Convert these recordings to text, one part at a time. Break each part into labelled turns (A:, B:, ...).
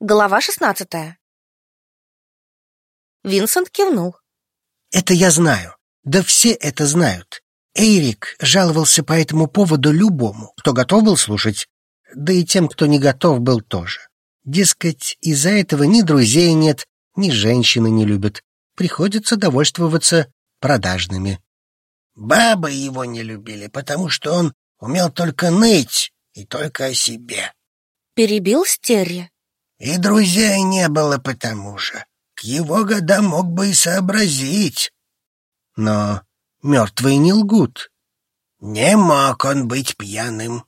A: Глава шестнадцатая. Винсент кивнул.
B: Это я знаю. Да все это знают. Эйрик жаловался по этому поводу любому, кто готов был слушать, да и тем, кто не готов был тоже. Дескать, из-за этого ни друзей нет, ни женщины не любят. Приходится довольствоваться продажными. Бабы его не любили, потому что он умел только ныть и только о себе.
A: Перебил Стерри.
B: И друзей не было потому же. К его годам мог бы и сообразить. Но мертвые не лгут. Не мог он быть пьяным.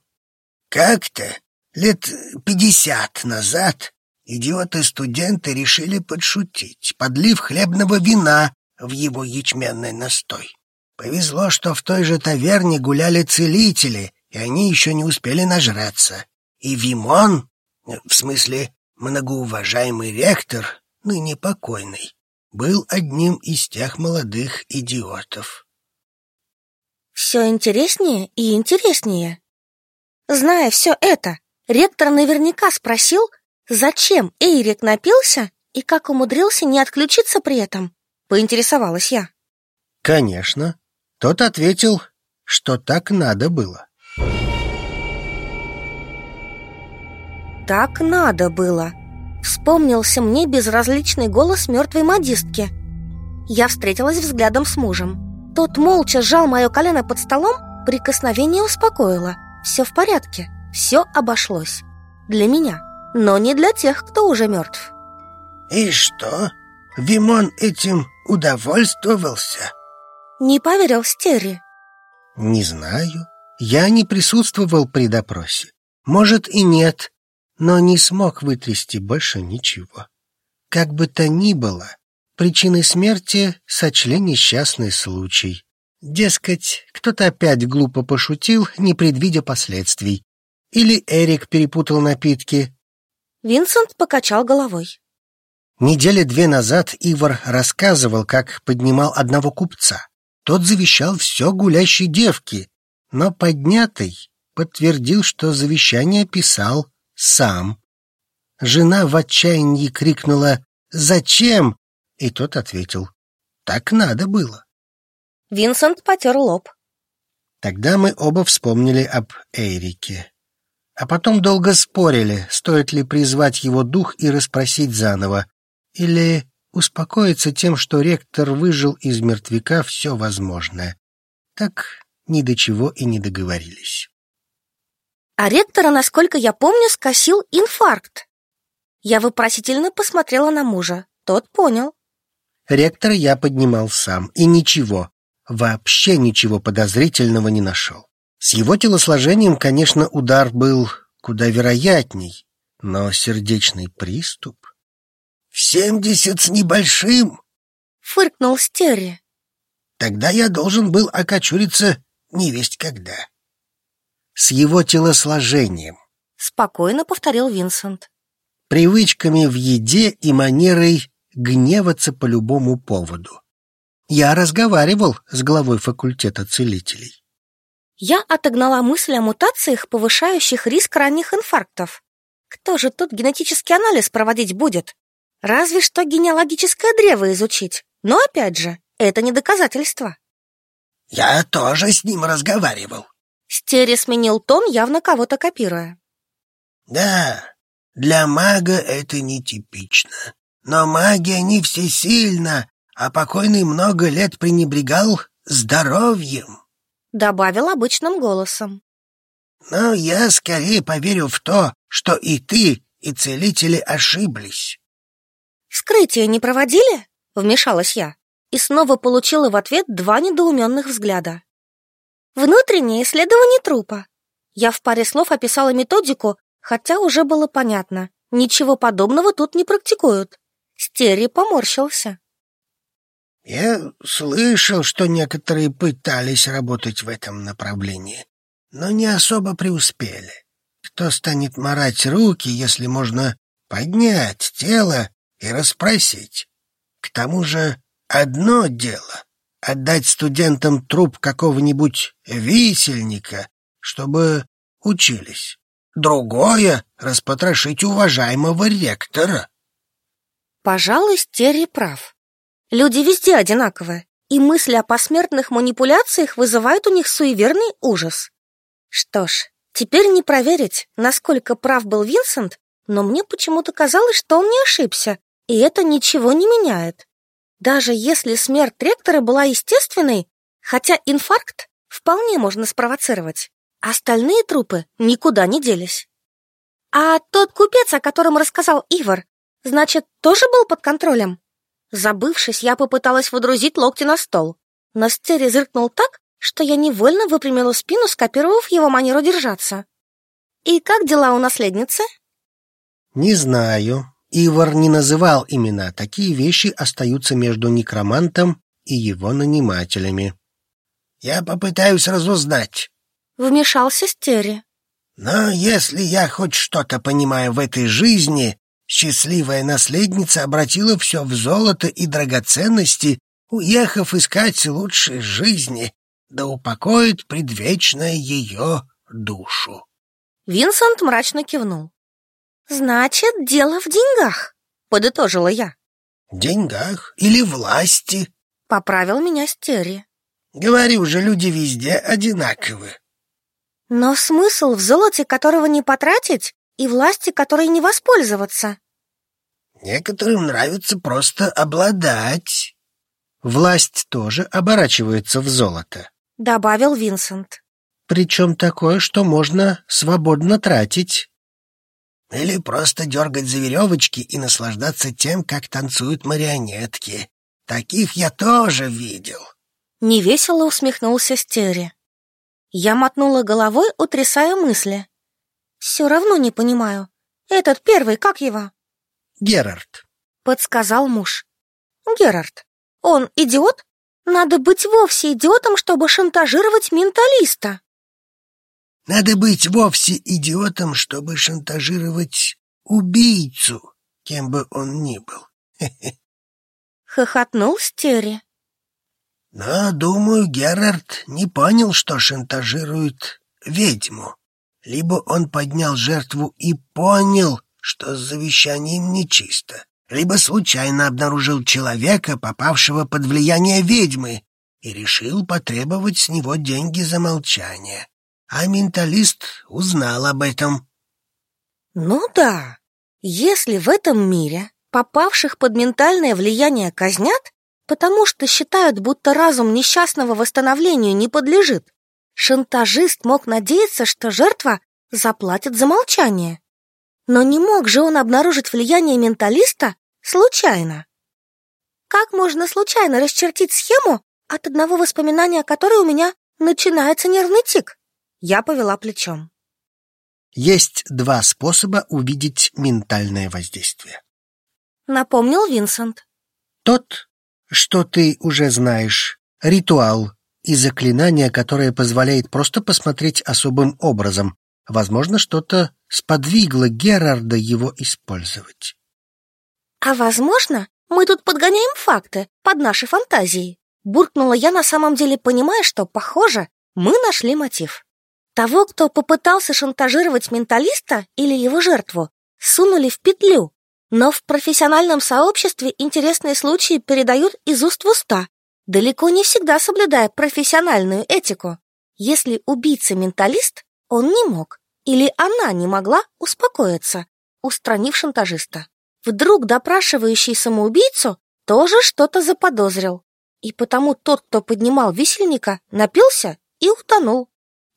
B: Как-то лет пятьдесят назад идиоты-студенты решили подшутить, подлив хлебного вина в его ячменный настой. Повезло, что в той же таверне гуляли целители, и они еще не успели нажраться. И Вимон, в смысле многоуважаемый ректор, ныне покойный, был одним из тех молодых идиотов.
A: Все интереснее и интереснее. Зная все это, ректор наверняка спросил, зачем Эйрик напился и как умудрился не отключиться при этом, поинтересовалась я.
B: Конечно. Тот ответил, что так надо было.
A: Так надо было. Вспомнился мне безразличный голос мертвой модистки. Я встретилась взглядом с мужем. Тот молча сжал мое колено под столом, прикосновение успокоило. Все в порядке, все обошлось. Для меня, но не для тех, кто уже мертв.
B: И что? Вимон этим удовольствовался?
A: Не поверил Стерри.
B: Не знаю. Я не присутствовал при допросе. Может и нет, но не смог вытрясти больше ничего. Как бы то ни было, причиной смерти сочли несчастный случай. Дескать, кто-то опять глупо пошутил, не предвидя последствий. Или Эрик перепутал напитки.
A: Винсент покачал головой.
B: Недели две назад Ивар рассказывал, как поднимал одного купца. Тот завещал все гулящей девке, но поднятый подтвердил, что завещание писал сам. Жена в отчаянии крикнула «Зачем?» И тот ответил «Так надо было».
A: Винсент потер лоб.
B: Тогда мы оба вспомнили об Эрике. А потом долго спорили, стоит ли призвать его дух и расспросить заново, или успокоиться тем, что ректор выжил из мертвяка все возможное. Так ни до чего и не договорились.
A: А ректора, насколько я помню, скосил инфаркт. Я вопросительно посмотрела на мужа. Тот понял.
B: Ректора я поднимал сам, и ничего, вообще ничего подозрительного не нашел. С его телосложением, конечно, удар был куда вероятней, но сердечный приступ... «В семьдесят с небольшим!»
A: — фыркнул Стерри.
B: «Тогда я должен был окочуриться невесть когда» с его телосложением.
A: Спокойно повторил Винсент.
B: Привычками в еде и манерой гневаться по любому поводу. Я разговаривал с главой факультета целителей.
A: Я отогнала мысль о мутациях, повышающих риск ранних инфарктов. Кто же тут генетический анализ проводить будет? Разве что генеалогическое древо изучить. Но опять же, это не доказательство.
B: Я тоже с ним разговаривал.
A: Стери сменил тон, явно кого-то копируя.
B: Да, для мага это нетипично. Но магия не всесильна, а покойный много лет пренебрегал здоровьем.
A: Добавил обычным голосом.
B: Но я скорее поверю в то, что и ты, и целители ошиблись.
A: Вскрытие не проводили? Вмешалась я и снова получила в ответ два недоуменных взгляда. Внутреннее исследование трупа. Я в паре слов описала методику, хотя уже было понятно. Ничего подобного тут не практикуют. Стери поморщился.
B: Я слышал, что некоторые пытались работать в этом направлении, но не особо преуспели. Кто станет марать руки, если можно поднять тело и расспросить? К тому же одно дело отдать студентам труп какого-нибудь висельника, чтобы учились. другое — распотрошить уважаемого ректора.
A: Пожалуй, Стерри прав. Люди везде одинаковые, и мысли о посмертных манипуляциях вызывают у них суеверный ужас. Что ж, теперь не проверить, насколько прав был Винсент, но мне почему-то казалось, что он не ошибся, и это ничего не меняет. Даже если смерть ректора была естественной, хотя инфаркт вполне можно спровоцировать, остальные трупы никуда не делись. А тот купец, о котором рассказал Ивар, значит, тоже был под контролем? Забывшись, я попыталась водрузить локти на стол, но Стери зыркнул так, что я невольно выпрямила спину, скопировав его манеру держаться. «И как дела у наследницы?»
B: «Не знаю», Ивар не называл имена, такие вещи остаются между некромантом и его нанимателями. «Я попытаюсь разузнать», —
A: вмешался Стери.
B: «Но если я хоть что-то понимаю в этой жизни, счастливая наследница обратила все в золото и драгоценности, уехав искать лучшей жизни, да упокоит предвечная ее душу».
A: Винсент мрачно кивнул. «Значит, дело в деньгах», — подытожила я.
B: «Деньгах или власти?»
A: — поправил меня Стери.
B: «Говорю же, люди везде одинаковы».
A: «Но смысл в золоте, которого не потратить, и власти, которой не воспользоваться?»
B: «Некоторым нравится просто обладать».
C: «Власть тоже оборачивается в золото», —
A: добавил Винсент.
C: «Причем такое, что можно свободно тратить».
B: Или просто дергать за веревочки и наслаждаться тем, как танцуют марионетки. Таких я тоже видел.
A: Невесело усмехнулся Стери. Я мотнула головой, утрясая мысли. Все равно не понимаю. Этот первый, как его?
C: Герард.
A: Подсказал муж. Герард. Он идиот? Надо быть вовсе идиотом, чтобы шантажировать менталиста.
B: Надо быть вовсе идиотом, чтобы шантажировать убийцу, кем бы он ни был.
A: Хохотнул Стери.
B: Но, думаю, Герард не понял, что шантажирует ведьму. Либо он поднял жертву и понял, что с завещанием нечисто, либо случайно обнаружил человека, попавшего под влияние ведьмы, и решил потребовать с него деньги за молчание а менталист узнал об этом.
A: Ну да, если в этом мире попавших под ментальное влияние казнят, потому что считают, будто разум несчастного восстановлению не подлежит, шантажист мог надеяться, что жертва заплатит за молчание. Но не мог же он обнаружить влияние менталиста случайно. Как можно случайно расчертить схему, от одного воспоминания которой у меня начинается нервный тик? Я повела плечом.
C: Есть два способа увидеть ментальное воздействие.
A: Напомнил Винсент.
C: Тот, что ты уже знаешь, ритуал и заклинание, которое позволяет просто посмотреть особым образом. Возможно, что-то сподвигло Герарда его использовать.
A: А возможно, мы тут подгоняем факты под наши фантазии. Буркнула я на самом деле, понимая, что, похоже, мы нашли мотив. Того, кто попытался шантажировать менталиста или его жертву, сунули в петлю. Но в профессиональном сообществе интересные случаи передают из уст в уста, далеко не всегда соблюдая профессиональную этику. Если убийца менталист, он не мог, или она не могла успокоиться, устранив шантажиста. Вдруг допрашивающий самоубийцу тоже что-то заподозрил, и потому тот, кто поднимал висельника, напился и утонул.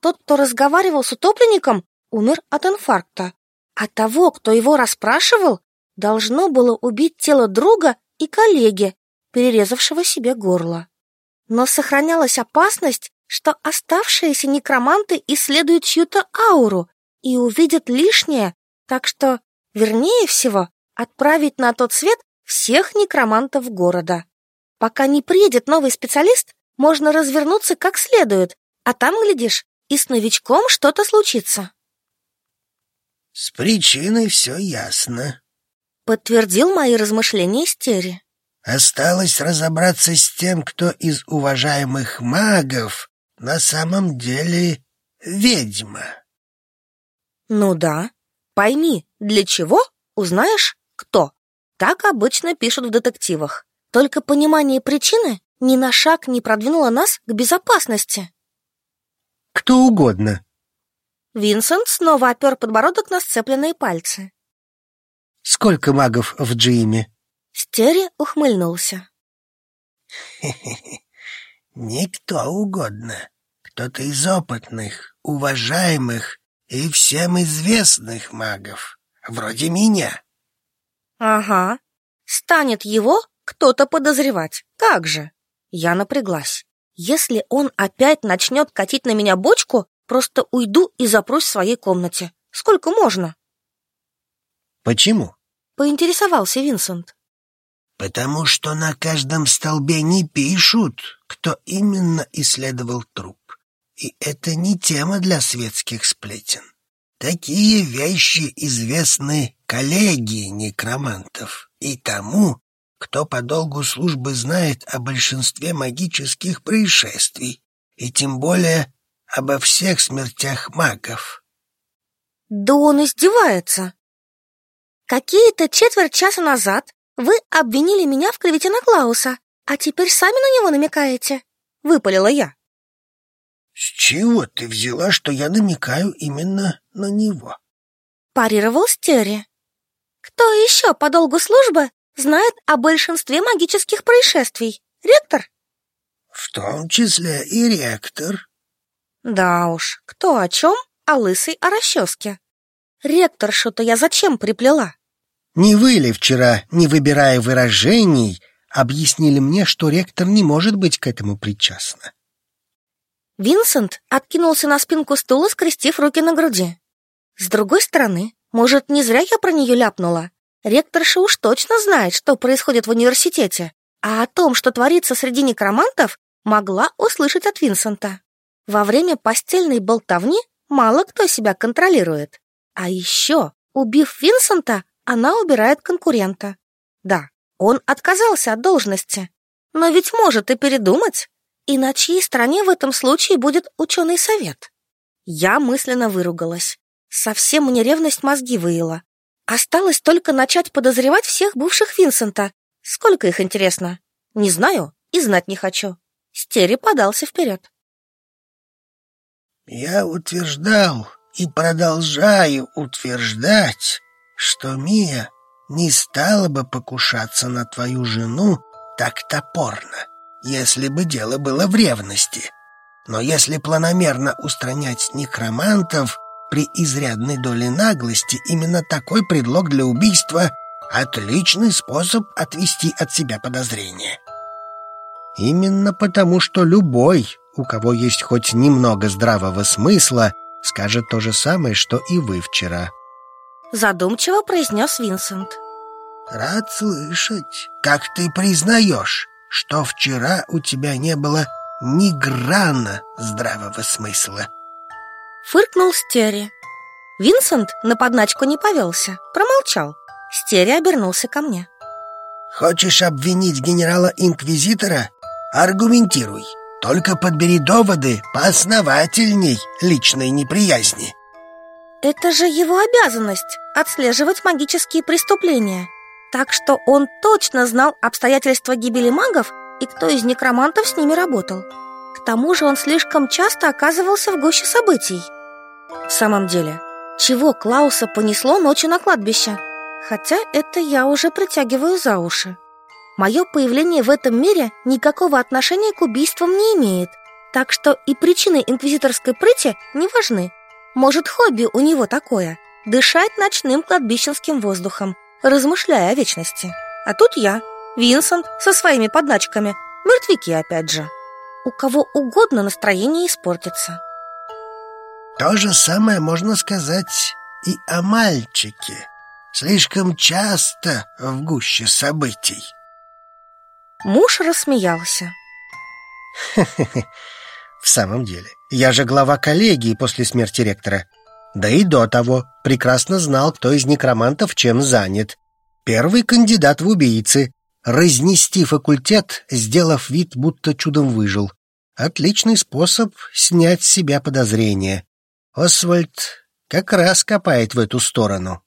A: Тот, кто разговаривал с утопленником, умер от инфаркта, а того, кто его расспрашивал, должно было убить тело друга и коллеги, перерезавшего себе горло. Но сохранялась опасность, что оставшиеся некроманты исследуют чью-то ауру и увидят лишнее, так что, вернее всего, отправить на тот свет всех некромантов города. Пока не приедет новый специалист, можно развернуться как следует, а там, глядишь, и с новичком что-то случится.
B: С причиной все ясно.
A: Подтвердил мои размышления Стери.
B: Осталось разобраться с тем, кто из уважаемых магов на самом деле ведьма.
A: Ну да. Пойми, для чего, узнаешь, кто. Так обычно пишут в детективах. Только понимание причины ни на шаг не продвинуло нас к безопасности.
C: Кто угодно.
A: Винсент снова опер подбородок на сцепленные пальцы.
C: Сколько магов в Джиме?
A: Стери ухмыльнулся.
B: Никто угодно. Кто-то из опытных, уважаемых и всем известных магов, вроде меня.
A: Ага. Станет его кто-то подозревать. Как же? Я напряглась. Если он опять начнет катить на меня бочку, просто уйду и запрусь в своей комнате. Сколько можно?
C: Почему?
A: Поинтересовался Винсент.
B: Потому что на каждом столбе не пишут, кто именно исследовал труп. И это не тема для светских сплетен. Такие вещи известны коллеги некромантов и тому, кто по долгу службы знает о большинстве магических происшествий, и тем более обо всех смертях магов.
A: Да он издевается. Какие-то четверть часа назад вы обвинили меня в клевете на Клауса, а теперь сами на него намекаете, выпалила я.
B: С чего ты взяла, что я намекаю именно на него?
A: Парировал Стери. Кто еще по долгу службы знает о большинстве магических происшествий? Ректор?
B: В том числе и ректор.
A: Да уж, кто о чем, а лысый о расческе. Ректор что-то я зачем приплела?
C: Не вы ли вчера, не выбирая выражений, объяснили мне, что ректор не может быть к этому причастна?
A: Винсент откинулся на спинку стула, скрестив руки на груди. С другой стороны, может, не зря я про нее ляпнула. Ректорша уж точно знает, что происходит в университете, а о том, что творится среди некромантов, могла услышать от Винсента. Во время постельной болтовни мало кто себя контролирует. А еще, убив Винсента, она убирает конкурента. Да, он отказался от должности, но ведь может и передумать. И на чьей стороне в этом случае будет ученый совет? Я мысленно выругалась. Совсем мне ревность мозги выила. Осталось только начать подозревать всех бывших Винсента. Сколько их, интересно? Не знаю и знать не хочу. Стери подался вперед.
B: Я утверждал и продолжаю утверждать, что Мия не стала бы покушаться на твою жену так топорно если бы дело было в ревности. Но если планомерно устранять некромантов при изрядной доле наглости, именно такой предлог для убийства — отличный способ отвести от себя подозрения.
C: Именно потому, что любой, у кого есть хоть немного здравого смысла, скажет то же самое, что и вы вчера.
A: Задумчиво произнес Винсент.
B: Рад слышать, как ты признаешь что вчера у тебя не было ни грана здравого смысла.
A: Фыркнул Стери. Винсент на подначку не повелся, промолчал. Стери обернулся ко мне.
B: Хочешь обвинить генерала-инквизитора? Аргументируй. Только подбери доводы поосновательней личной неприязни.
A: Это же его обязанность отслеживать магические преступления. Так что он точно знал обстоятельства гибели магов и кто из некромантов с ними работал. К тому же он слишком часто оказывался в гуще событий. В самом деле, чего Клауса понесло ночью на кладбище? Хотя это я уже притягиваю за уши. Мое появление в этом мире никакого отношения к убийствам не имеет, так что и причины инквизиторской прыти не важны. Может, хобби у него такое – дышать ночным кладбищенским воздухом, размышляя о вечности. А тут я, Винсент, со своими подначками, мертвяки опять же. У кого угодно настроение испортится.
B: То же самое можно сказать и о мальчике. Слишком часто в гуще событий.
A: Муж рассмеялся.
C: В самом деле, я же глава коллегии после смерти ректора. Да и до того прекрасно знал, кто из некромантов чем занят. Первый кандидат в убийцы. Разнести факультет, сделав вид, будто чудом выжил. Отличный способ снять с себя подозрения. Освальд,
B: как раз копает в эту сторону.